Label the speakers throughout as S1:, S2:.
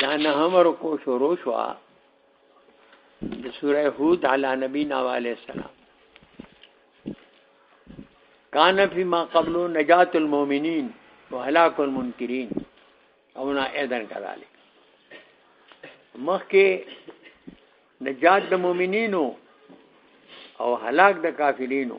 S1: دا نه هم رکو شروع شو د سوره هود علی نبی نا علیہ السلام کان فی ما قبل نجات المؤمنین وهلاك المنکرین او نا اذن کذالک مخکې نجات د مؤمنینو او هلاک د کافرینو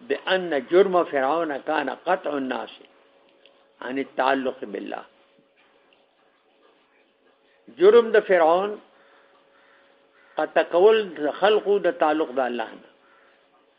S1: بأن جرم فرعون كان قطع الناس عن التعلق بالله جرم د فرعون قطع کول خلقو د تعلق د الله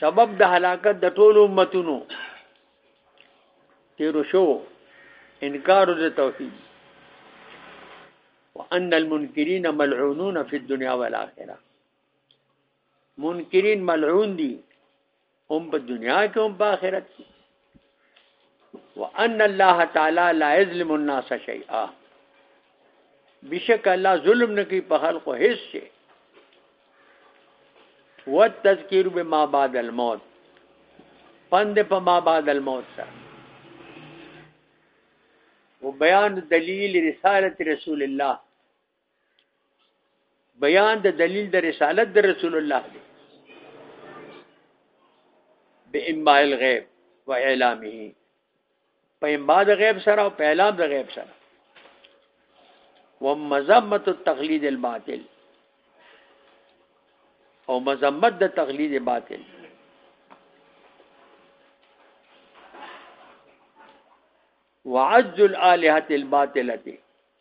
S1: سبب د هلاکت د ټولو امتونو تیرو شو انکار د توحید وان المنکرین ملعونون فی الدنیا والآخرة منکرین ملعون دي هم په دنیا کې هم په آخرت کې وان الله تعالی لا یظلم الناس شیئا بشک الله ظلم نه کوي په خلکو هیڅ شي وتذکر بما بعد الموت پند په ما بعد الموت سره و بیان دلیل رسالت رسول الله بیان د دلیل د رسالت د رسول الله دی به انباء الغیب و اعلامه په انباء د غیب سره او په اعلام د غیب سره و مذمت التقلید الباطل او مذمت د تقلید باطل وعز الالهه الباطله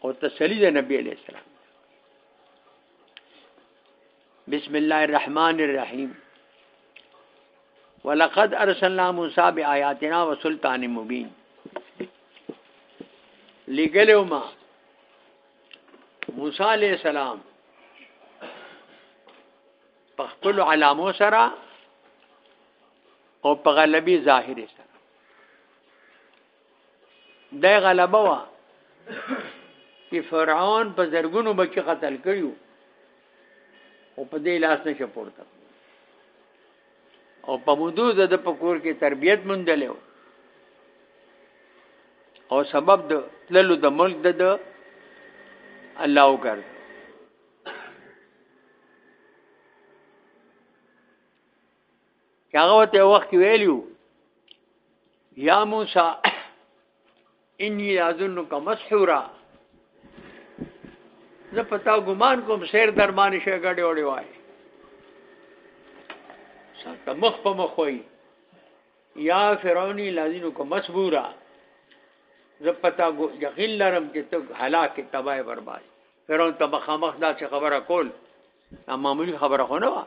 S1: او تسلی د نبی علیہ السلام بسم الله الرحمن الرحیم ولقد ارسلنا موسی بآیاتنا وسلطان مبین لګلو ما موسی علیہ السلام په خپل علامو سره او په غلبي ظاهر سره دا غلبه وا چې فرعون په زرګونو بچی قتل کړیو او په دې لاس نشه پورته او په مودو د پکور کې تربيت مندل او سبب د تللو د ملک د الله وکړ چې هغه ته وخت ویلیو یا موسی انی اظنک مسحورا زه پتا ګمان کوم سیر درمانی شي غړې وړې وای ساته مخ په مخ وای یا فرعونی لازم کو مسبورا زه پتا یقین لرم چې ته هلاک تباہ برباد فرعون ته مخامخ دا خبره کول معمولی خبره خو نه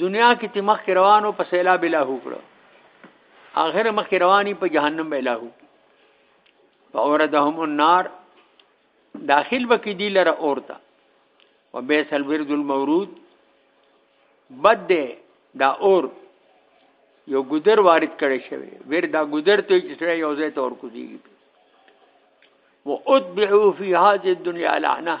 S1: دنیا کې تی مخ روانو په سیلاب الهو کړو اخر مخ رواني په جهنم الهو فوردهم النار داخل بکی دی لره اورتا و بیس الورد المورود بد ده دا اور یو ګذر وارد کړي شوی ور دا ګذر ته چې سره یو ځای تور کوزي و اتبعوا فی هذه الدنيا لعنه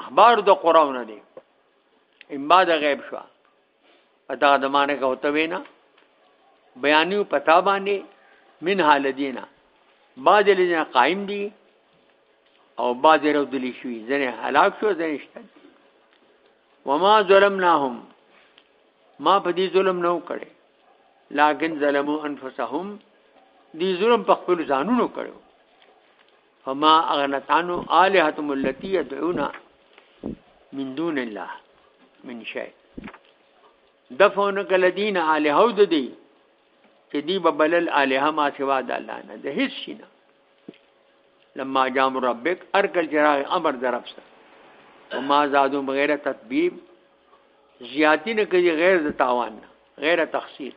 S1: اخبار د قران نه دي ان بعد غیب شو ادا د معنی کوته وینا بیانیو پتا باندې من حال دینا بعض لدینا قائم دي او بعض رو دلی شوی ځنه هلاک شو ځنه شته وما ظلمناهم ما په دې ظلم نه وکړي لکن ظلمو انفسهم دې ظلم په خپل ځانونو کړو فما اغنت عنه الهتم التي يدعون من دون الله من شيء دفعون کلدین الهو د دی چې دی ببلل الها ما سوا د الله نه د هیڅ شي نه لما جام ربک ارکل جراغ امر درب سره وما زادو بغیر تطبیب زیاتی نه کوي غیر د تاوان غیر تخصیص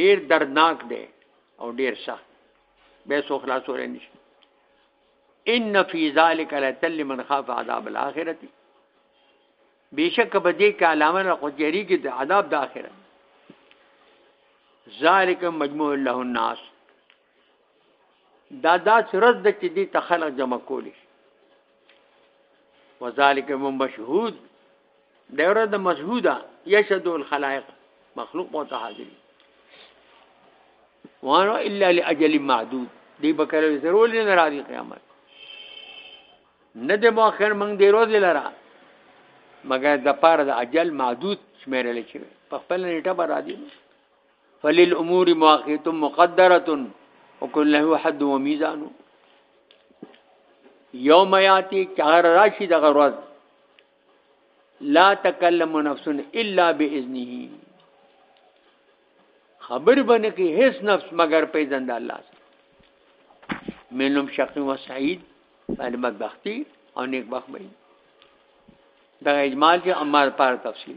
S1: ډیر دردناک دی او ډیر سخت به سو خلاصول نشي ان فی ذلک لتل من خاف عذاب الاخره بیشک به دې کې علامه را قدیری کې د عذاب د اخرت ذالک مجموع له الناس دا دا سرز د چې دې ته خلق جمع کولی شي وذالک من مشهود دا ورځ د مشهوده یشهد الخلائق مخلوق مو ته حاضر وانه الا لاجل معدود دی بکره ضرور نه راځي قیامت نه د مؤخر موږ دی روز لرا مګر د پاره د اجل معدود شمیرل شي په خپل نیټه به راځي فللامور مواقیت مقدره وکن له حد و میزان یوم یاتی چهر راشی د غرض لا تکلم نفس الا باذنه خبر بنه کې هیڅ نفس مگر په اذن د الله سره منهم شقی و سعید باندې بدبختی او نیک بخت به دا اجمال چې امر پر تفصیل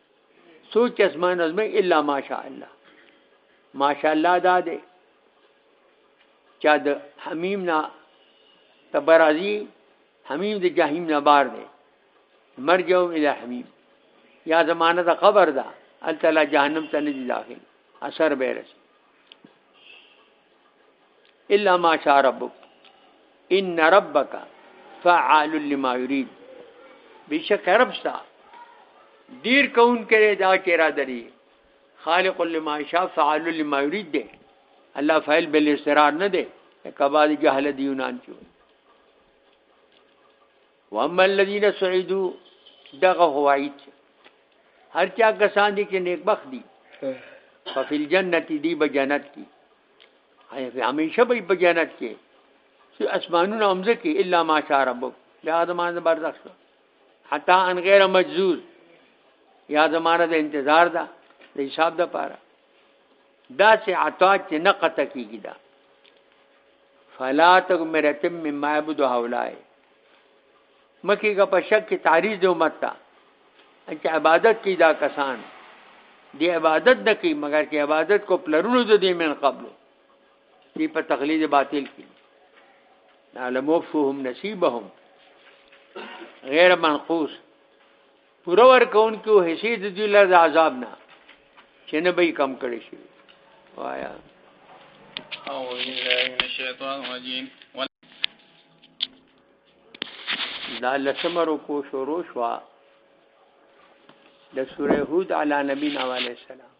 S1: سوچ اسمان ازمه الا ماشاء الله ماشاء الله دا دی چا د حمیم نه تبرازی حمیم د جهنم نه بار دی مرجو الی حمیم یا زمانه د قبر ده التلا جهنم ته نه داخل اثر به رسي الا ما شاء ربک ان ربک فعال لما يريد بشک رب ستا دیر کون کرے دا چې را دري خالق لما شاء فعال لما يريد دے الله فاعل بل استرار نه دے کبا جهل دی یونان چوي واما الذين سعيدو دغه هوايت هر چا کسان دي چې نیک بخت دي ففي الجنه دي به جنت کې هي همیشه به په جنت کې چې اسمانونه هم ځکه الا ماشاء ربک دا زمانه برزخ شو حتا ان غیر مجذور یا زمانه د انتظار ده د حساب ده پاره دا چې عطا چې نه قطع کیږي دا فلا تک مرتم مما يعبد هؤلاء مکیګه په شک کې تعریض دی امت ته چې عبادت کې دا کسان دی عبادت نه کوي مګر چې عبادت کو پلرونو د دې من قبل دی په تقلید باطل کې علمو فهم نصیبهم غیر منقوص پوره ورکون کې او حصې د دوی له عذاب نه چې نه به کم کړي شي وایا
S2: او بالله من الشیطان الرجیم
S1: دا لسمرو کو شروع شوا د سوره هود علی نبی نو علی السلام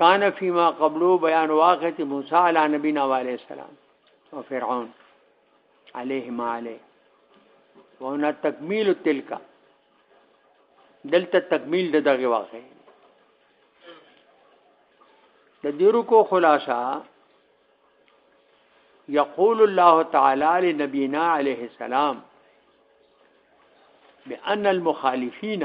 S1: کان فيما قبلو بیان واقعه موسی علی نبینا علیه السلام او فرعون علیه ما علیه وهنا تکمیل تلک دلته تکمیل د دغه واقع د دیرو کو خلاصہ یقول الله تعالی لنبینا علیه السلام بان المخالفین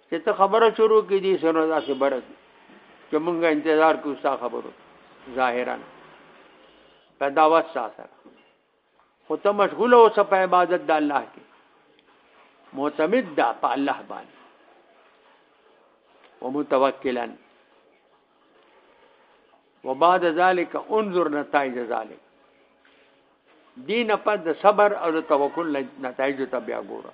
S1: چې ته خبره شروع کې دي سره دا څه برد چې مونږ انتظار کوو ستا خبرو ظاهرا په دعوت سره خو ته مشغول اوس په عبادت د الله کې معتمد ده په الله باندې ومتوکلا وبعد ذلك انظر نتائج ذلك دین په صبر او توکل نتایج ته بیا ګوره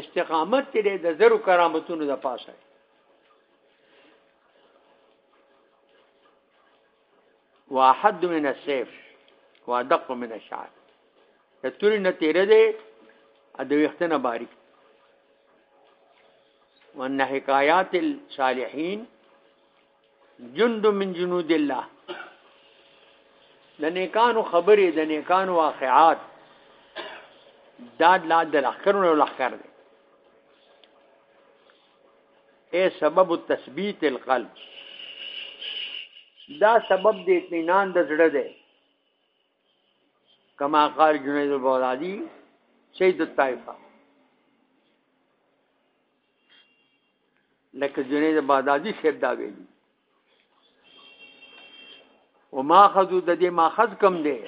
S1: استقامت چې د زرو کرامتونو د پاسه واحد من السيف وادق من الشعر د توري نه تیرې دی د وختنه باریک وان حکایات الصالحین جند من جنود الله د نیکانو خبرې د نیکانو واقعات دا لا د لخرونو لخر دی اے سبب تثبیت القلب دا سبب د اطمینان د زړه دی کما قال جنید البغدادی سید الطائفه لکه جنید بادادی صاحب دا ویلي وما خذو د دې ماخذ کم دی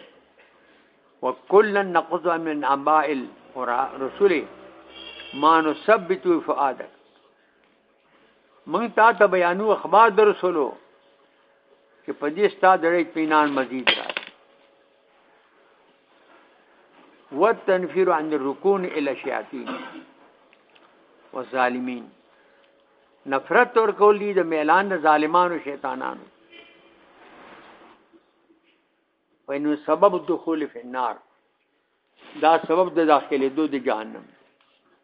S1: وکلا نقض من انباء الرسل ما نثبت فؤادك من تا ته بیانو اخبار درسلو چې په دې ستاسو د اطمینان مزید راځي والتنفير عن الركون الى الشياطين والظالمين نفرت ور کول دي د میلان د ظالمانو شیطانانو وینو سبب دخول فی النار دا سبب د داخله دو د جهنم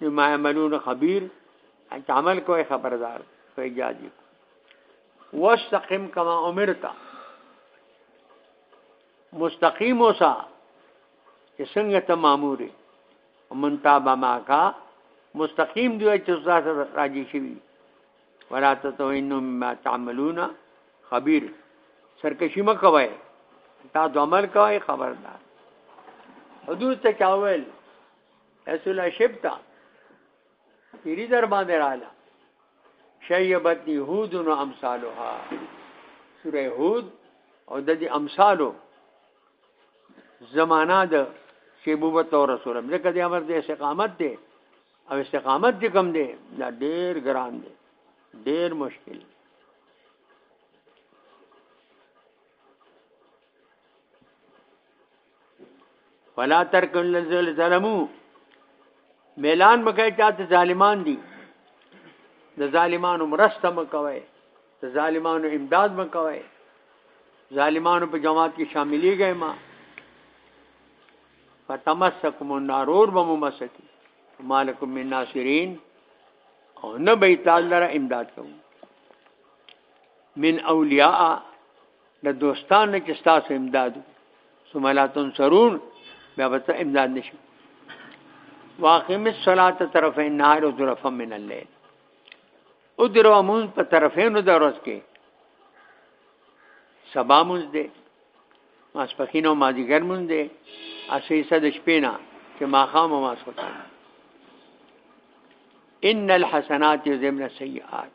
S1: بما يعملون خبير انت عمل کوي خبردار کوي جاجي واستقم كما امرت مستقيم اوسا چې څنګه ته مامورې ومن تاب معك مستقيم دی چې استاد راځي شي ولا تتوینوا مما تعملون خبير سرکشي مکوي تا عمل کوي خبردار حدود ته چاویل اسولا شبتا پیری در باندې رااله شیبت یهود نو امثالها سوره هود او د دې امثالو زمانہ د شیبوبت او رسول الله ځکه د امر د استقامت دی او استقامت چې کم دی دا ډیر ګران دی ډیر مشکل دی ولا ترک الذل ظلمو ميلان مکه چاته ظالمان دي د ظالمانو مرسته مکوي د ظالمانو امداد مکوي ظالمانو په جماعت کې شاملېږئ ما فتمسکم النار اور بمسکی مالکم من ناصرین او نه به تعالی را امداد کوم من اولیاء د دوستان نه چې تاسو امداد وکړي ثم لا تنصرون بیا به ته امداد نشي واقم الصلاه طرف النهار او طرف من الليل او درو مون په طرفینو د ورځ کې سبا مونږ دې ماسپخین او مازیګر مونږ دې اسی صد شپې نه چې ماخام او ماسپخین ان الحسنات یذهبن السیئات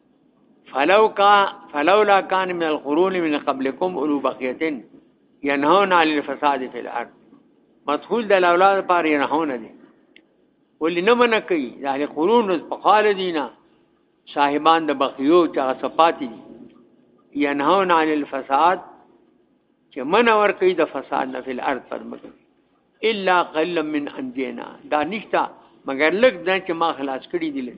S1: فلو کا فلولا کان من القرون من قبلكم اولو بقیتن ينهون عن الفساد في الارض مدخول د اولاد پر ينهون دي ولې نه من کوي د اهل قرون په قال دینا صاحبان د بقیو چې صفات دي ينهون عن الفساد چې من اور کوي د فساد نه فل ارض پر مګ الا قل من انجینا دا نشتا مگر لګ دا چې ما خلاص کړی دي لګ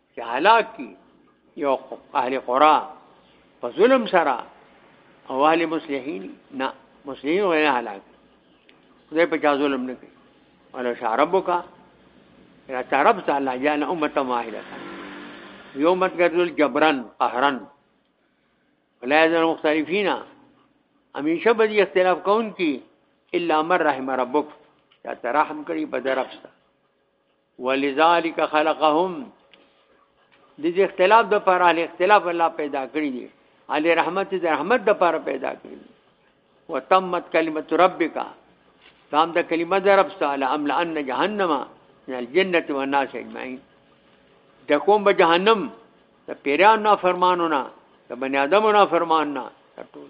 S1: چې هلاک کی یو اهل قرا په ظلم سره او اهل مسلمین نه مسلمین غیر هلاک خدای په چا ظلم نه کوي ولا شعربک یا تعرب تعالی جان امه واحده یو مت ګرځول جبرن قهرن ولا یزال مختلفین همیشه به اختلاف کون کی الا من رحم ربک یا ترحم کړي په درښت ولذالک خلقهم د دې اختلاف د پر اهل اختلاف الله پیدا کړی دی علی رحمت د رحمت د پر پیدا کړی وتمت کلمت ربک تام د کلمه د رب تعالی امل ان جهنم من الجنه والناس اجمعين د کوم به جهنم د پیران نه فرمانونه د بنی آدمو نه فرمان نه ټول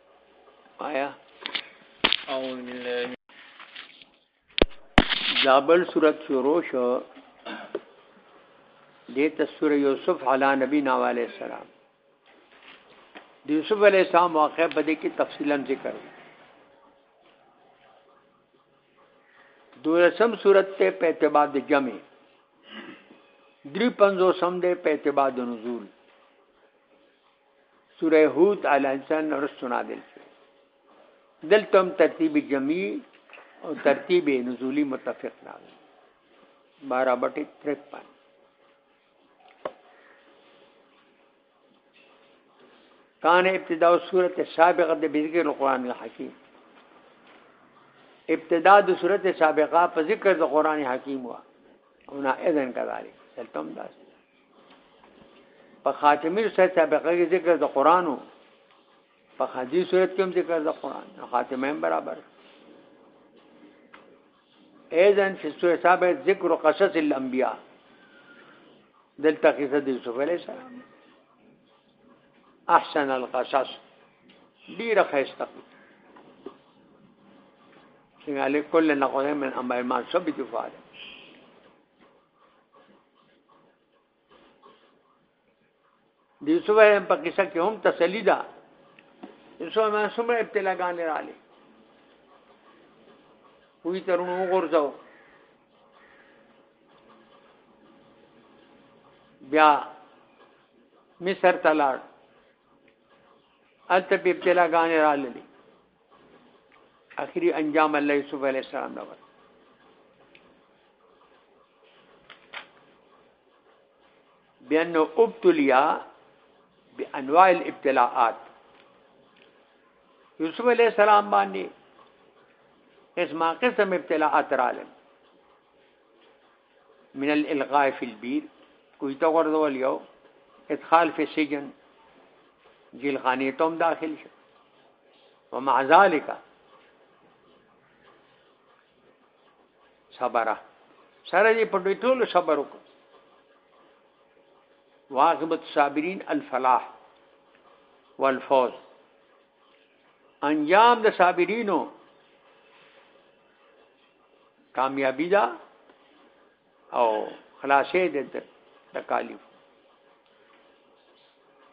S1: آیا
S2: او
S1: جابل صورت شروع شو دیتا سور یوسف علی نبی نو علیہ السلام د یوسف علیہ السلام واقع په دې کې تفصیلا ذکر دی دولسم صورت ته په اعتبار د جمع دری پنځو سم ده په اعتبار د نزول سوره هود آل انسان نه رسو نازل شوه دلته هم ترتیب جمعي او ترتیب نزولی متفق راغلی بارا بټي 53 کان ابتداء سورت سابقه د بذکر القرآن الحکیم ابتداء د سورت سابقه په ذکر د قرآن حکیم وا او نه اذن کذالک سلطم داس په خاتمه سره سابقه کې ذکر د قران او په حدیث صورت کې هم ذکر د قران خاتمه هم برابر اذن فی سورۃ صاحب ذکر قصص الانبیاء دلته قصه د یوسف علیه السلام احسن القصص ډیره خسته څنګه له کله نقوله من امر ما سب دفاع د یوسف هم په قصه کې هم تسلی ده یوسف ما سمه ابتلا غان رااله وی ترونو غورځاو بیا مصر تلاړ الته په ابتلا غان رااله اخری انجام الله یوسف علیہ السلام لور بأنه ابتليا بأنواع الابتلاءات يوسف عليه السلام باندې اسما قسم ابتلاءات رالم من الالغاء فی البیر کوی ته ورزول یو ادخال فی سجن جیل خانی تم داخل شو ومع ذالک صبره سره دې په دې ټولو صبر وکړو واقبت صابرین الفلاح والفوز انجام د صابرینو کامیابی ده او خلاصې د تکالیف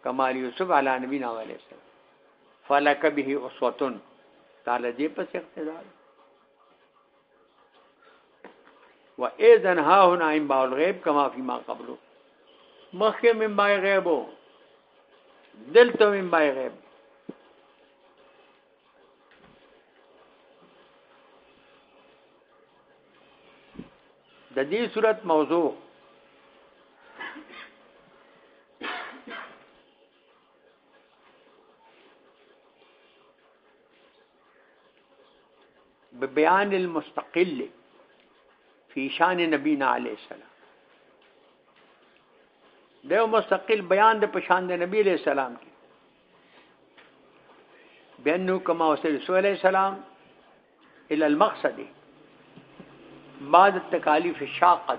S1: کمال یوسف علی نبی نو علیه السلام فلک به اسوتن تعالی دې پس اقتدار و اذن ها هنا ان باول غیب کما فی ما قبلو مخکې من بای غیبو دلته من بای غیب د دې صورت موضوع ببيان المستقل في شان نبينا عليه السلام دا یو مستقل بیان د پشان د نبی علیہ السلام کې بینو کما وصل رسول علیہ السلام الى المقصد بعد التکالیف الشاقه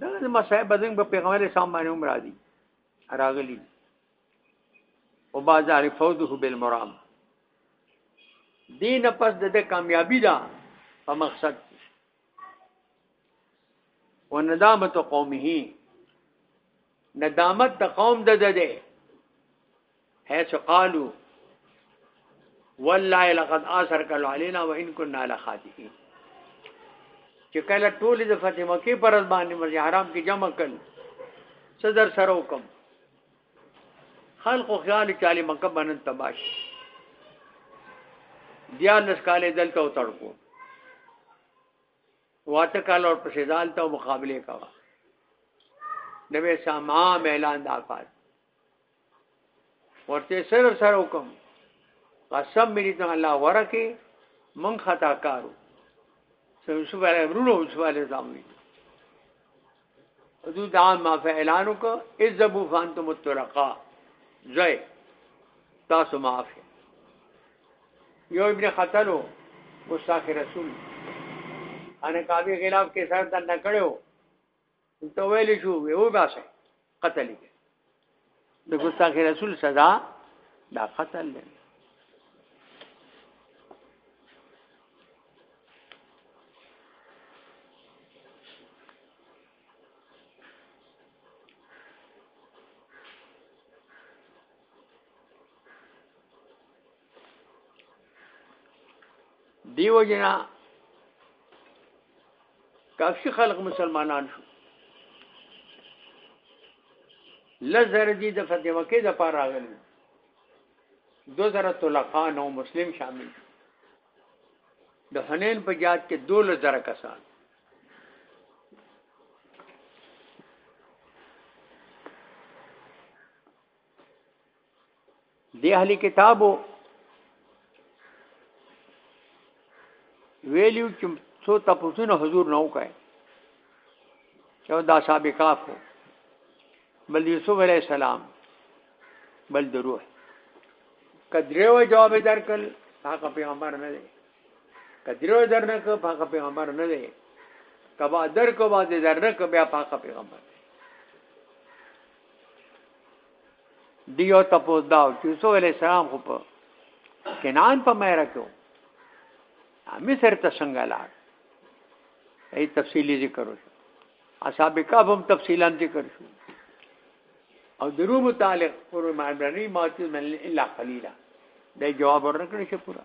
S1: دا د مصائب بدن په پیغمبر اسلام باندې هم راځي راغلي او بازار فوزه بالمرام دین پس د کامیابی دا په مقصد و ندامت قومه ندامت د قوم د ده ده حيث قالوا والله لقد اثرك علينا وان كنا لخاطئين چې کله ټول د فتح مکه پر باندې مسجد حرام کې جمع کړ صدر سره وکم خلق خیال چالي مکه باندې تباش بیا لس کالې دلته وتړکو واته کال اور پسې دالته مقابله کوا نبی سامان اعلان دا کار ورته سره سره وکم قسم مې دې الله ورکه من خطا کارو سم یوسف علیه ورونو یوسف علیه السلام وی حضور دا ما فعلان وک اذبوا فانتم الطلقاء زای تاسو معاف یو ابن قتلو مستاخ رسول انا کابی خلاف کې سر دن نکړو ته ویلې شو یو باسه قتل دي د ګستاخ رسول سزا دا قتل دی دیو جنا کافی خلق مسلمانان شو لزر دی د فتح مکه د پار راغلی دو زره طلقان او مسلم شامل د حنین په جات کې دو لزر کسان دی اهلی کتابو ویلیو چې څو تپوسونه حضور نه وکړي چې دا صاحب کاف بل یوسف علی السلام بل دروه کدریو جواب درکل هغه پیغمبر نه دی کدریو درنه کو هغه پیغمبر نه دی کبا در کو باندې درنه کو بیا هغه پیغمبر دیو تپوس دا چې یوسف علی السلام خو په کنان په مېره کې مصر ته څنګه لاړ ای تفصیلی ذکر وشو اصحاب کعب هم تفصیلا ذکر شو او درو متعلق پر معنی ماتو من الا قليلا دا جواب ورکړی شه پورا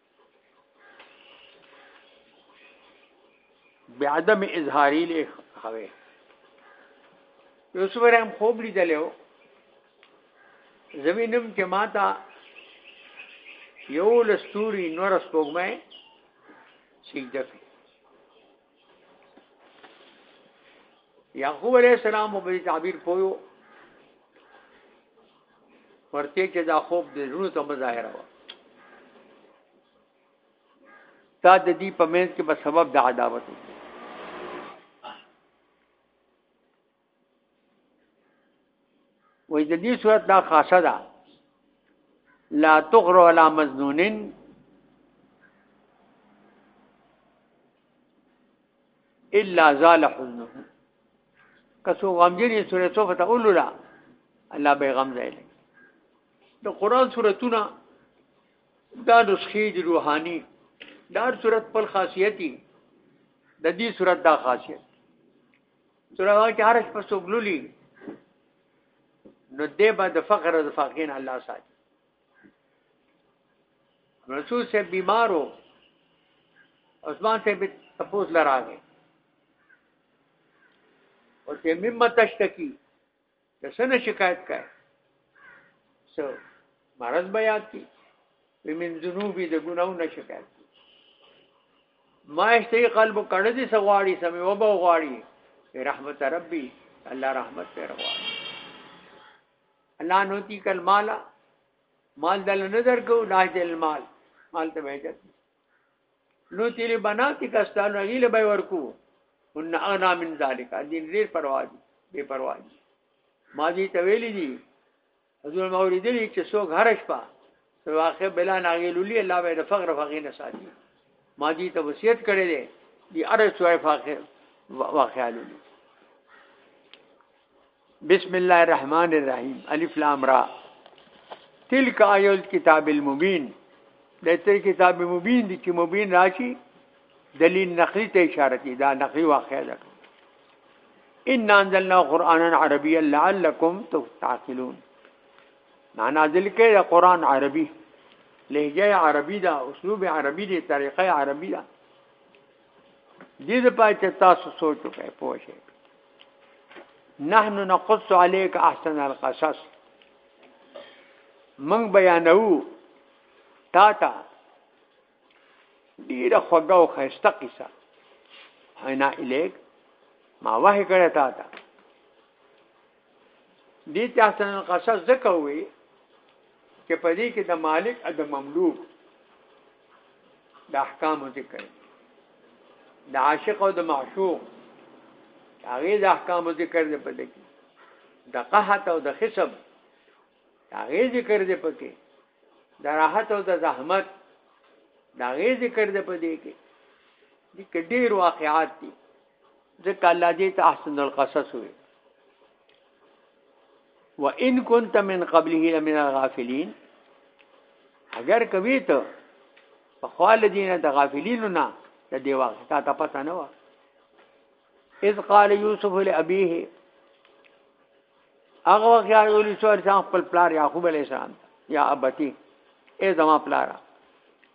S1: بعدم اظهاری له خوي یوسف رحم خوب لیدلو زمینم چې ماتا یو لستوري نور سپوږمې سجده کوي یعقوب علیہ السلام په دې تعبیر پویو ورته چې دا خوب د زړه ته مظاهره و تا د دې په منځ کې په سبب د عداوت وې د دې صورت دا خاصه ده لا تغر ولا مزنونن الا زال حزنه کسو غمجنې سورې صوفه ته اولو لا الله به غم ځای د قران سورتونه دا نسخې د روحاني دا صورت پر خاصیتي د دې صورت دا خاصیت څنګه چې هر شپه څوک لولي نو دې به د فقر او د فاقین الله ساتي رسول سے بیمارو عثمان سے به تپوس لراغه او چې ممه تشتکی د سنه شکایت کوي سو مرض به یاد کی ومن ذنوبی د ګناو نه شکایت کی ما اشتی قلب کړه دي سغواړي سمي و به غواړي رحمت ربي الله رحمت پر غواړي الله نوتی کل مالا مال دل نظر کو لاج المال مال ته وجد نو تیری بناتی کستان غیله به ورکو ان اغنا من ذالک دین ډیر پروا دي بے پروا دي ما دې ته ویلې دي حضور مورید دي چې څوک هر شپه په واقع بلا ناغیلولي الله به د فقر فقیر نه ساتي ما دې ته وصیت کړی دی دی اره چوي فقر واقعالولي بسم الله الرحمن الرحیم الف لام را تلک آیات کتاب المبین د تر کتاب مبین دي چې مبین راشي دلیل نقلی ته اشاره کوي دا نقلی واقع ده ان انزلنا قرانا عربيا لعلكم تعقلون معنا ذلك دا قران عربي لهجه عربي دا اسلوب عربي دي طريقه عربي ده دې د پای چې تاسو سوچ وکړئ پوه شئ نحنو نقص عليك احسن القصص من بیانو تا تا ډیره خوږه او خسته قصه حینا الیک ما وحی کړه تا تا دي ته حسن القصص ځکه وي چې په دې کې د مالک او د مملوک د احکام ذکر د عاشق او د معشوق هغه د احکام ذکر دی په دې کې د قحط او د خصب هغه ذکر دی په کې د راحت او د زحمت دا غي ذکر د پدې کې د کډیر واقعات دي ځکه الله دې ته احسن القصص وي وان كنت من قبله لمن الغافلين اگر کوي ته په خال دین د غافلینو نه د دی واقع تا ته پته نه و اذ قال یوسف لابیه هغه وخت یې ویل چې ځان خپل پلار یعقوب علیه السلام یا ابتی ای زما پلارا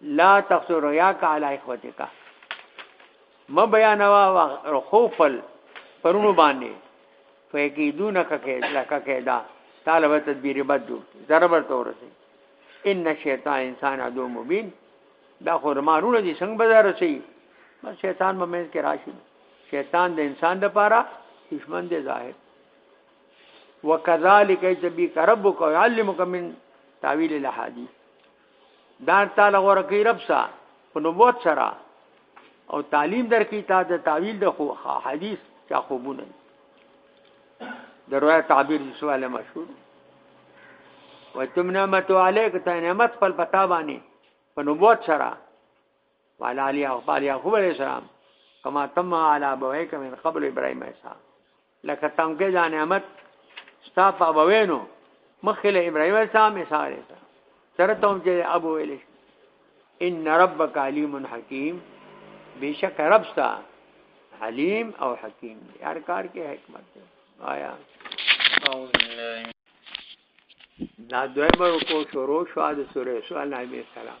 S1: لا تقصر رؤياك على اخوتك ما بيانوا وخوفل پرونو باندې فیکیدون ککه لکه کیدا طالب تدبیر بد جوړ ضربر تور سي ان شیطان انسان عدو مبین دا خو مارونه دي څنګه بازار سي بس شیطان به مې کې راشي شیطان د انسان د پاره دشمن دی ظاهر وکذالک یجبی ربک یعلمک من تعویل الاحادیث دا تعالی غوړه کوي رب سا په نبوت سره او تعلیم درکې تا د تعویل د خو حدیث چا خوبونه د روایت تعبیر سوال مشهور و تم نعمت علیک ته نعمت خپل پتا باندې په نبوت سره وعلى علي اغفال يعقوب عليه السلام كما تم على ابويك من قبل ابراهيم اسحاق لکه تمکه دا نعمت ستا په ابوینو مخله ابراهیم السلام عیسی علیه السلام سره ته چې ابو ویل ان ربک علیم حکیم بیشک رب ستا علیم او حکیم هر کار کې حکمت دی آیا دا دویمه رکو شروع شو د سورې سوال نبی سلام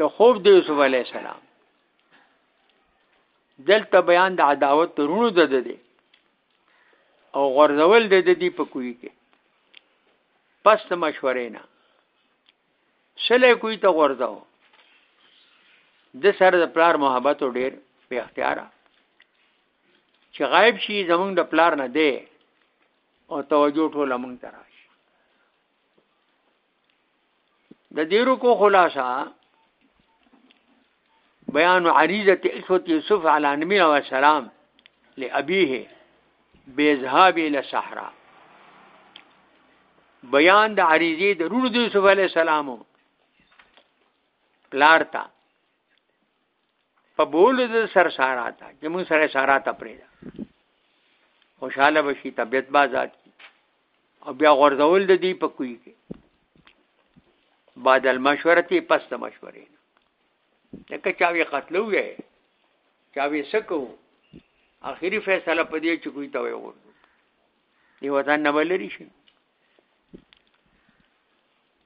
S1: د خوب د یوسف علی السلام دلته بیان د عداوت ترونو د دې او غرزول د دې په کوی کې پس د مشورې نه سله کوی ته غرزاو د سره د پلار محبت او ډیر په اختیار چې غایب شي زمونږ د پلار نه دی او توجه ټول مونږ ته راشي د دې رکو خلاصه بیان عریضه اخوه یوسف علی نبی او سلام لابیه بذهاب الى صحرا بیان د عریضه د رونو د یوسف علی السلام پلارتا په بولو د سر سارا ته چې موږ سره سارا ته پرې ده خوشاله بشي طبیعت به آزاد کی او بیا غورځول د دې په کوی کې بعد المشورتی پس د مشورې لکه چاوي قتلو یې چاوي سکو اخیری فیصله په دې چې کوی ته وي ور دی وطن نه ولري شي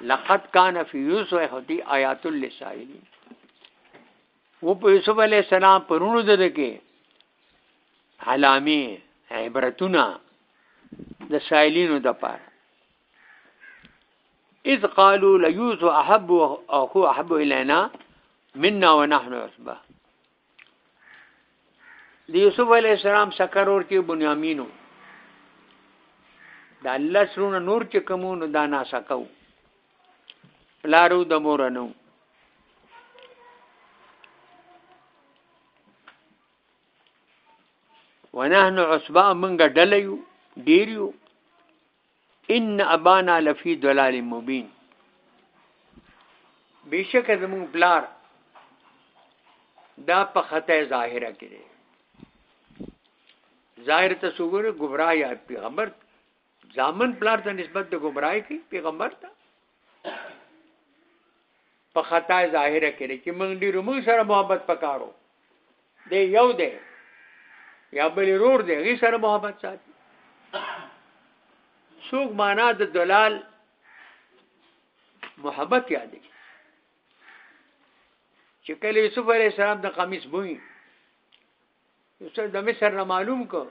S1: لقد کان فی یوسف هدی آیات للسائلین و په یوسف علی السلام پرونو د دکې علامی عبرتونه د سائلینو د پاره اذ قالوا ليوسف احب اخو احب الينا منا ونحن عصبه د یوسف علی السلام سکر اور کې بنیامینو دا الله سرونه نور چې کومو نو دا ناسکو پلارو د مور نو ونحن عصبه منګه ډلیو ډیریو ان ابانا لفی ضلال مبین بشک زمون پلار دا په خطه ظاهره کې دی ظاهر ته سوګر گمراه یا پیغمبر ځامن پلار ته نسبت د گمراهی کوي پیغمبر ته په خطا ظاهره کړي چې موږ ډیرو موږ سره محبت پکارو دی یو دی یا بل رور دی غي سره محبت ساتي څوک معنا د دلال محبت یادې چې کله یوسف علی السلام د قمیص بوي یوسف د مصر نه معلوم کو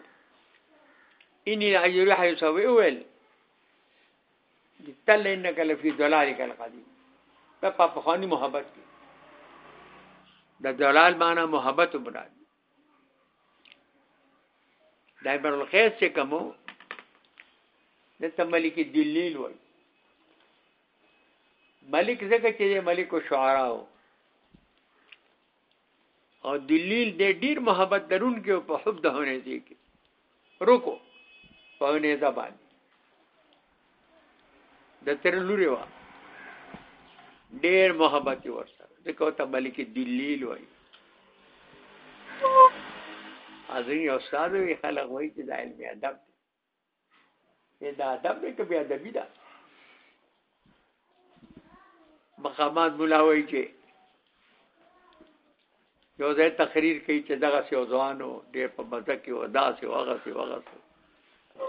S1: اني اجرح یوسف ویل تل انك لفي ضلالك القديم دا په پخوانی محبت کې د ضلال معنا محبت مراد دا بر الخير چې کومو د تملک دلیل وای ملک زکه چې ملک شعرا و او دلیل د ډیر محبت لرونکي په حب د هونه دي کې رکو په هونه زبان د تر لوري وا ډیر محبت ورسره د کوته ملک دلیل وای ازنی استاد وی خلک وای چې د علم ادب دا ادب دی که بیا ادبي ده مقامات مولا وایي چې یو ځای تقریر کوي چې دغه سی ځوانو ډېر په مزه کې و داسې وغه سی وغه سی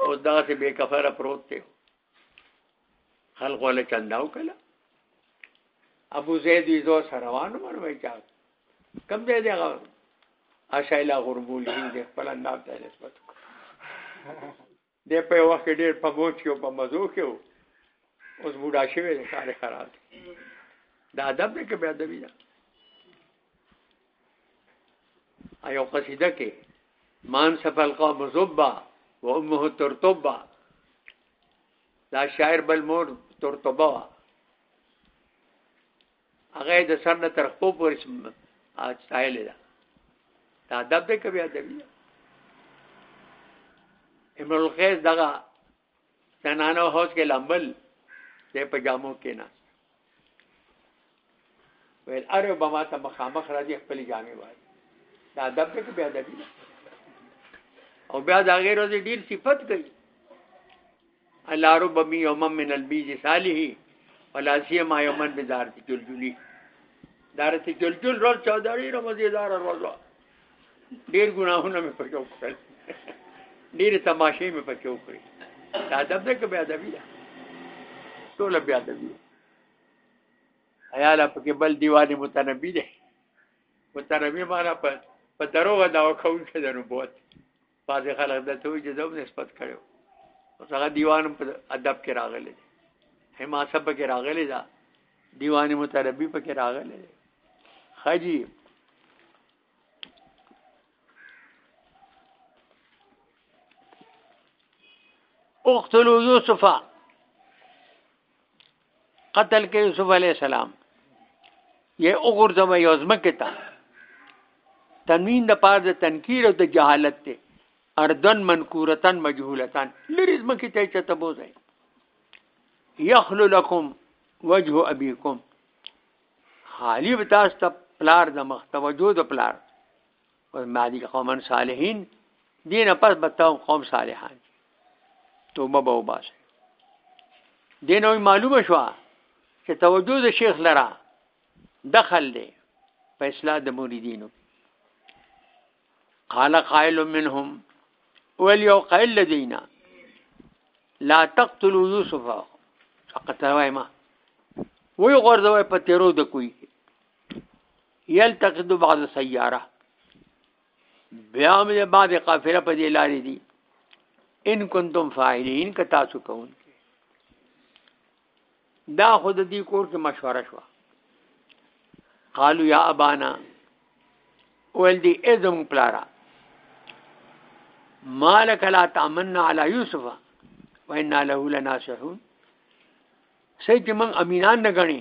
S1: او دغه سی بے کفاره پروت دی خلق ولا چنداو کله ابو زید یې زو سره روانو مروي چا کم ځای دی هغه اشایلا غربول هند خپل انداز ته نسبت دی په وخت کې ډېر په موج کې او په مزو کې و اوس بوډا شوی دی کار خراب دی دا ادب دی که بې ادبي ده ایو قصیده کې مان سفل قوم زبا و امه ترتبا دا شاعر بل مور ترتبا هغه د سر نه تر خپو پورې ستایلې ده دا ادب دی که بیا ادبي امرؤ القیس دغه زنانو حوض کې لامبل دی په جامو کې نه ویل اره به ما ته مخامخ راځي خپل جامې وایي دا ادب دی که بیا ادبي او بیا د هغې ورځې ډېر صفت کوي الا ربمی یومن من البیز صالحی ولا سیما یومن بزارت جلجلی دارت جلجل روز چوداری رو مزیدار روز ډیر ګناهونه مې پچو کړل ډیر تماشې مې پچو کړې دا ادب دې کبه ادب دی ټول بیا ادب دی حیاله پکې بل دیوانه متنبی دی متنبی معنا په په دروغه دا وکول چې د نبوت بعضې خلک د ته وي چې دوم نسبت کړی و اوس هغه دیوان په ادب کې راغلی دی حماسه پکې راغلی ده دیوان متربی پکې راغلی دی خجی اقتلوا یوسفا قتل کې یوسف علی السلام یې وګورځم یو ځمکه ته تنوین د پاره د تنکیر او د جهالت ته اردن منکورتن مجهولتن لری ځمکه ته چته بوځي یخلو لکم وجه ابيکم خالی تاسو ته پلار د مخ توجه د پلار او مهدی قوم صالحین دین پس به تاو قوم صالحان توبه به وباسه دین او معلومه شو چې توجه د شیخ لرا دخل دی په اصلاح د مریدینو قال قائل منهم ول یو قائل لدینا لا تقتلوا یوسف فقط وای ما وی غرزوی په تیرو د کوی یلتقد بعض سیاره بیا مې بعد قافله په دې لارې دي ان کنتم فاعلین که تاسو کوون دا خود دې کور کې مشوره شو قالو یا ابانا اول دی ازم پلارا مالک لا تامنا علی یوسف و انا له لناصحون سې چې من امینان نه غني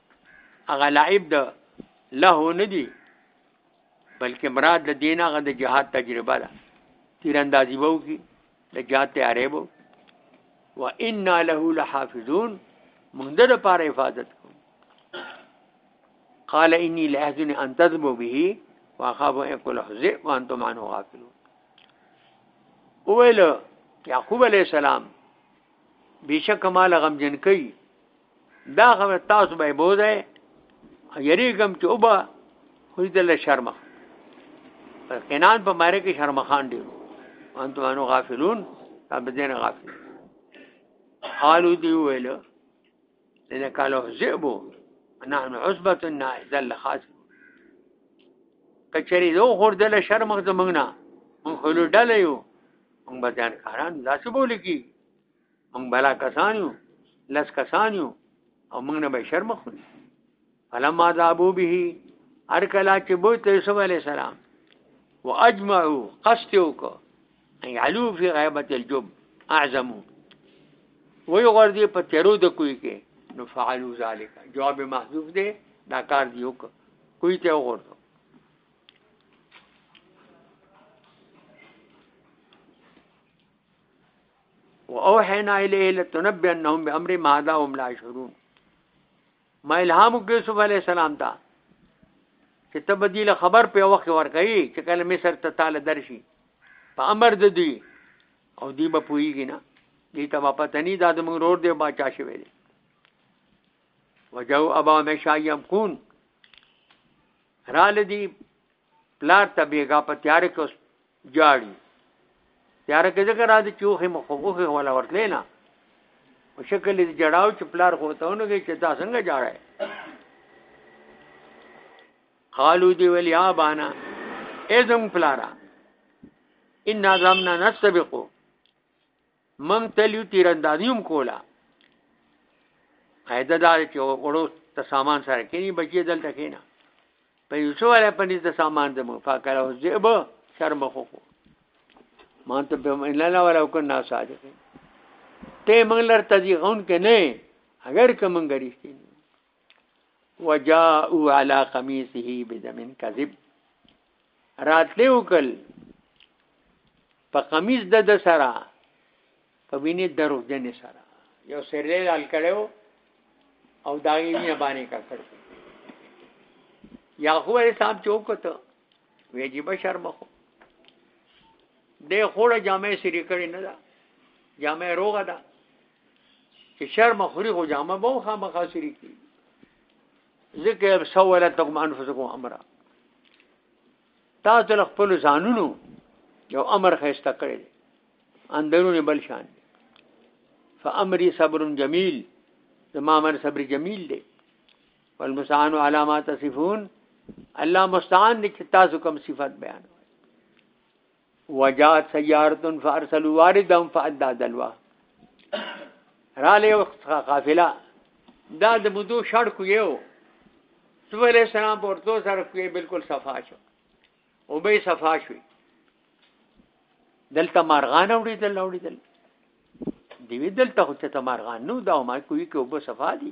S1: هغه لعب د له نه دی بلکې مراد د دین هغه د جهاد تجربه ده تیراندازي وو کی د جهاد تیارې وو و ان له لحافظون موږ د لپاره حفاظت کوو قال اني لاحزن ان تذبوا به واخاف ان يكون حزئ وانتم عنه غافلون اویل یعقوب علیہ السلام بیشک مال غم جن کوي دا خو تاسو به بوزه یریګم چې وبا خو دې له شرمه پر قنان په ماره کې شرم خان دی انتم انو غافلون تاسو دې نه غافل قالو دی ویل ان قالو ذئبو نحن عصبه نائذل خاص کچری دو خور دل شرم زمنګ نه مونږ خلو ډل یو مونږ به ځان کاران داسې بولی کی موږ بلا کسان یو لس کسان یو او موږ نه به شرم خو فلما ذابو به هر کلا چې بوت یوسف علی السلام واجمعوا قصد وکړه ان يعلو في غيبه الجب اعظموا وی غردی په تیرو د کوی کې نو فعلوا ذالک جواب محذوف دی دا کار دی وک کوی ته وګورته واوحینا الیه لتنبئ انهم بامر ما ذا هم لا شعورون ما الهام کې یوسف علی السلام ته چې ته بدیل خبر په وخت ورکړي چې کله مصر ته تعالی درشي په امر د دی او دی به پویږي نه دی ته په تنی دا د موږ رور دی با چا شوی دی وجو ابا مشایم کون را لدی پلار ته بیګا په تیارې کې جاړي تیار کې ذکر راځي چې اوخه مخ اوخه ولا ورتلې نه په شکل دې جړاو چې پلار خو ته ونګي چې دا څنګه جاړه قالو دی ویل یا بانا ازم پلارا ان ظلمنا نسبقو مونږ تل یو تیراندازي هم کوله قاعده دا چې وړو ته سامان سره کینی بچی دلته کینا په یوسف علی پنځ د سامان د مفاکله ذئب شرم خو ما ته به ان لا ولا كنا صادقين ته موږ لر تزيغون کې نه اگر کوم غریشتي وجاءو علی قمیصه بدم کذب راتلی وکل په قمیص د د سره په ویني درو جن سره یو سره لال کړو او دا یې باندې کا کړو یا خو یې صاحب چوکته ویجی بشر مخو د خوړه جامې سری کړی نه دا جامې روغه ده چې شر مخوري خو جامه به خو مخاسري کی ذکر سوالتکم انفسکم امرا تاسو له خپل ځانونو یو امر خسته کړی اندرونه بل شان فامری صبر جمیل زما امر صبر جمیل دی والمستعان علامات صفون الله مستعان دې چې تاسو کوم صفات بیان وجات سیارت فارسلوا واردهم فادى دلوا را له وخت قافله دا د بودو شړ کو یو سو علیہ السلام پورتو سره کوي بالکل صفا شو او به صفا شوی دلته مارغان وړي دل وړي دل دی دلته خو ته مارغان نو دا ما کوي کې وب صفا دي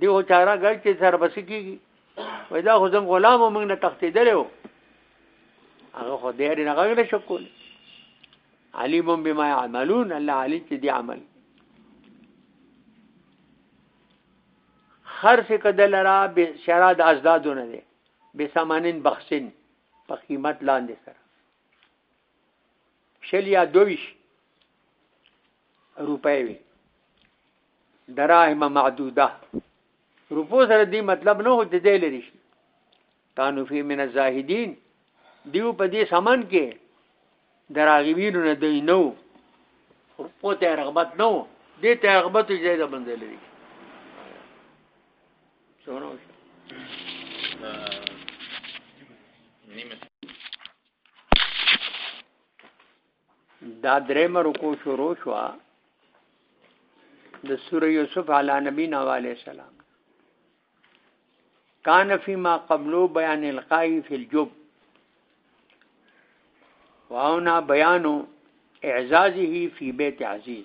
S1: دی هو چاره ګر چې سره بس کیږي وای دا خو زم غلام موږ نه تختیدل و هغه خو دې نه غږ نه شکول علیم بما يعملون الله علی چې دی عمل خر سے کدل را به شرا د ازدادونه دي به سامانین بخشین په قیمت لاندې سره شل یا دویش روپۍ وي دراهم معدوده روپو سره دی مطلب نه هو چې دی لري شي کانو فی من الزاهدین دیو په دې سمن کې دراغبینو نه دی نو روپو ته رغبت نو دې ته رغبت یې زیاده باندې لري څونه نیمه دا درېمه رکو شروع شوه د سوره یوسف علی نبی نو علی السلام کان فيما قبلو بیان القای فی الجب واونا بیانو اعزازه فی بیت عزیز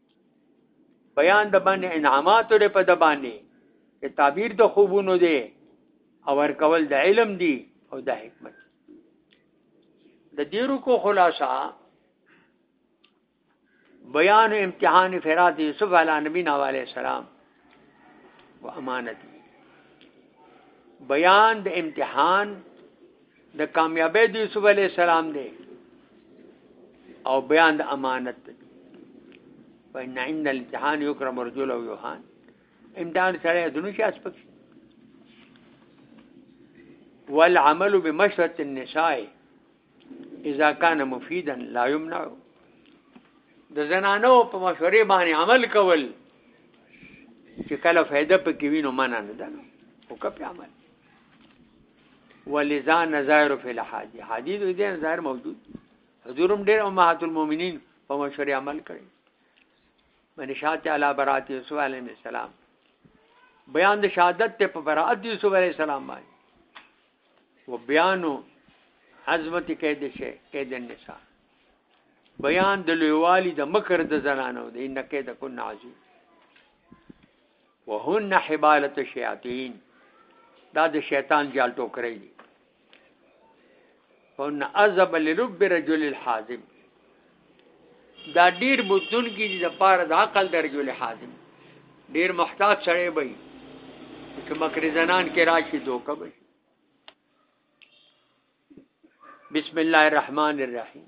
S1: بیان د باندې انعامات لري په د باندې چې تعبیر د خوبونو دی او ورکول د علم دی او د حکمت د دې رکو خلاصہ بیان امتحان فرات یوسف علی نبینا علیہ السلام و امانتی بیان د امتحان د کامیابی د یوسف علی السلام دی او بیان د امانت دی وان عند الامتحان یکرم رجل او یوهان امتحان سره دونو شي اسپک والعمل بمشرط النساء اذا كان مفيدا لا يمنع د زنانو په مشورې باندې عمل کول چې کله فائدہ پکې وینو منع نه ده او کپی عمل ولذا نظائر فی الحاج حدیث دې نظائر موجود حضورم ډېر امهات المؤمنین په مشورې عمل کړي باندې شاته علی برات یوسف علی السلام بیان د شهادت ته په برات یوسف علی السلام باندې و بیان و عظمت قید شی قید النساء بیان د لویوالی د مکر د زنانو د ان قید کن عظیم وهن حبالت الشیاطین دا د شیطان جال ټوکرې دي ان عذب لرب رجل الحازم دا ډیر بدون کی د پاره د عقل د رجل حازم ډیر محتاط سره وي چې مکر زنان کې راشي دوکه وي بسم الله الرحمن الرحیم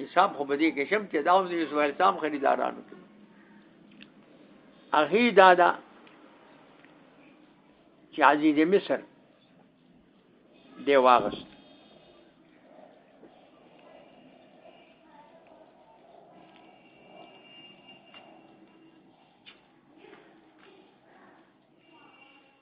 S1: حساب خو به دې کې شم چې دا هم د یوسف علیه السلام خریدارانو کې هغه دا دا چې عزیز مصر دی واغست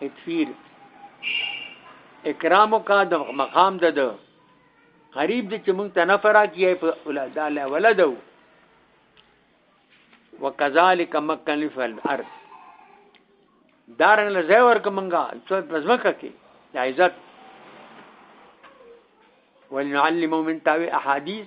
S1: تکفیر اکرام او کا د مقام ده ده غریب دې چې مونږ ته نه فرا کیه په اولاد الله ولدو وکذالک مکن فی الارض دارنګ له ځای ورک مونږه چې پزمکه کې د عزت ولنعلمه من تاوی احادیث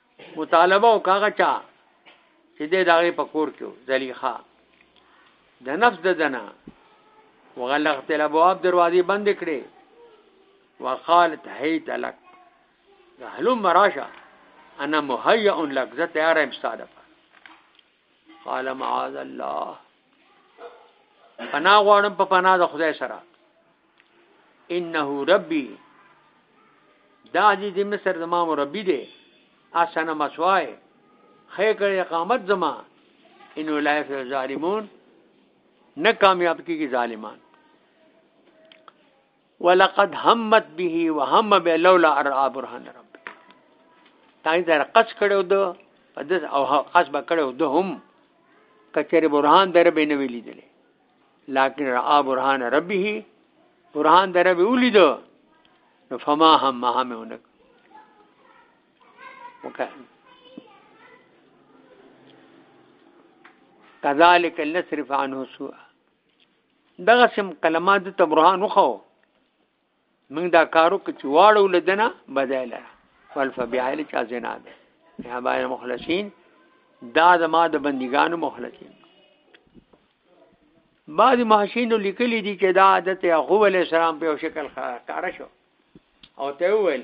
S1: مطالبه او کاغه چا چې د داغه په کور کې زلیخا د نفس د دنا وغلقت الابواب دروازې بند کړې وقالت هيت لك هلم راشه انا مهيئ لك زه تیار یم ستاده قال معاذ الله پنا غواړم په پنا د خدای سره انه ربي دا دې د مصر د مامو ربي دی اسنه مسوای خې کړې اقامت زما ان ولایف ظالمون نه کامیاب کیږي ظالمان ولقد همت به وهم به لولا ارعا برهان رب تای در قص کړو دو پدس او قص به کړو دو هم کچره برهان در به نه ویلی دي لكن را برهان ربه برهان در به ولید نو فما هم ما هم ونک وکړه كذلك لنصرف عنه سوء دغه سم کلمه د تبرهان وخو موږ دا کارو کې چې واړو لدنه بدایل فلف بیایل چا زنا ده یا بایر مخلصین دا زما د بندګانو مخلصین بعض محشین لیکلی دي چې دا عادت یعقوب علی السلام په شکل کار شو او ته ویل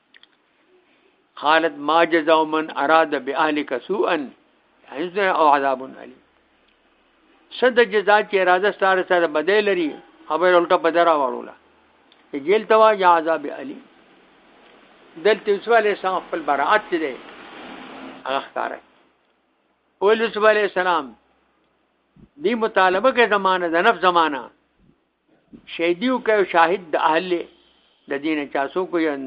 S1: قالت ما جزاء من اراد باهلك سوءا حزن او عذاب علي صد جزاء چې اراده ستاره سره بدل لري خبر الټه بدرا وړولا جیل توا یا عذاب علي دلته سوال سم خپل برائت چې دی هغه ښکاره اول سوال سلام دی مطالبه کې زمانه د نفس زمانہ شهیدیو که شاهد د اهل د دین چاسو کو یان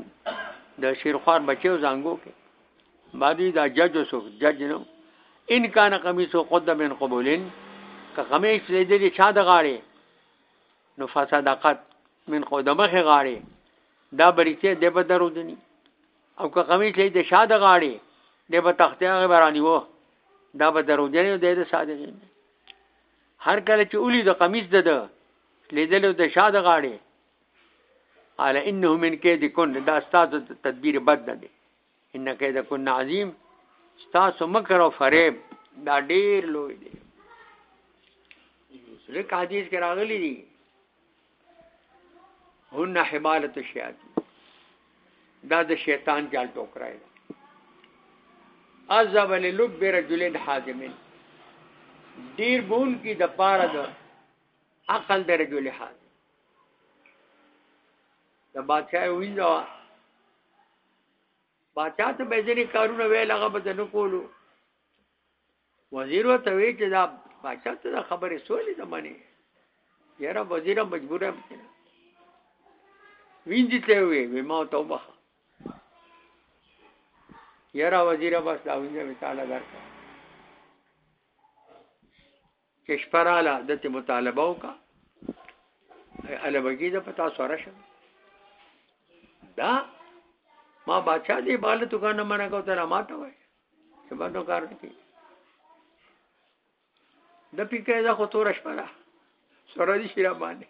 S1: د شیرخوار بچو زنګو کې بعدی دا جج وسو جج نو ان کان قمیصو قد من قبولن که قمیص لیدلی چا د غاړي نو فصدقت من خو د مخه غاړي دا بریته د بدرو جنی او که قمیص لید شا د غاړي د به تختیا غبرانی وو دا به درو جنی د صادقین هر کله چې اولی د قمیص د ده لیدلو د شا د غاړې قال انه من کید کن دا استاد تدبیر بد ده دی ان کید کن عظیم استاد مکر او فریب دا ډیر لوی دی لیک حدیث کې راغلی دی هن حمالت الشیاطین دا د شیطان جال ټوکرای ده عذاب للب رجل حازم ډیر بون کی د پاره د عقل د رجل حازم د بادشاہ وینځه بادشاہ ته به ځینې کارونه ویل هغه به نه کولو وزیر ته وی چې دا بادشاہ ته دا خبرې سولې د منی یاره وزیر مجبور یم کنه وینځي ته وی وی ما ته وبخ یاره وزیر بس دا وینځه می تعالی درکا چې شپراله د ته مطالبه وکا اله بګی دا پتا سره شه دا ما بادشاہ دی بالتو کنه منه کو ته را ماته وای څه باندې کار دی د پیکې دا خو تور شپه ده سره دي شیرا باندې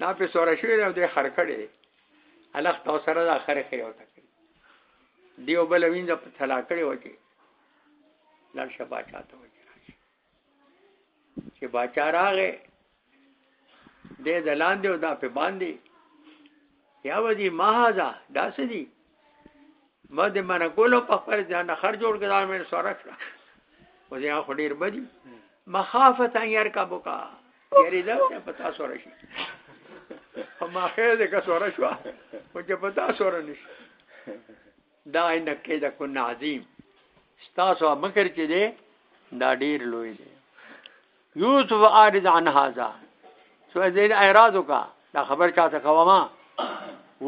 S1: دا په سره شوی دا د خر کړي الخ تو سره دا خر خې وته دیو بل وینځ په تلا کړي وته لړ شپه چاته وځي چې باچا راغې د دلان دی او دا په باندې یا ودی ما هاذا دا سدي ما د من کولو په خپل ځان خرج جوړ کړم مې سره کړم او زه خو ډیر بدی مخافت ان ير کا بوکا یری دا په تاسو راشي ما خیر دې کا سره شو او چې په تاسو راشي دا عینک کې د کن عظیم ستاسو مکر چې دی دا ډیر لوی دی یوسف عارض عن هذا سو دې اعراض وکا دا خبر چاته کوما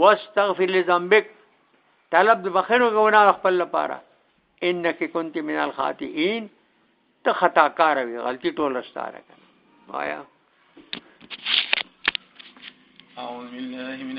S1: واستغفر لذنبک طلب د بخنو غونا خپل لپاره انک كنت من الخاطئين ته خطا کار وی غلطی ټول رستاره کړه وایا
S2: اعوذ بالله من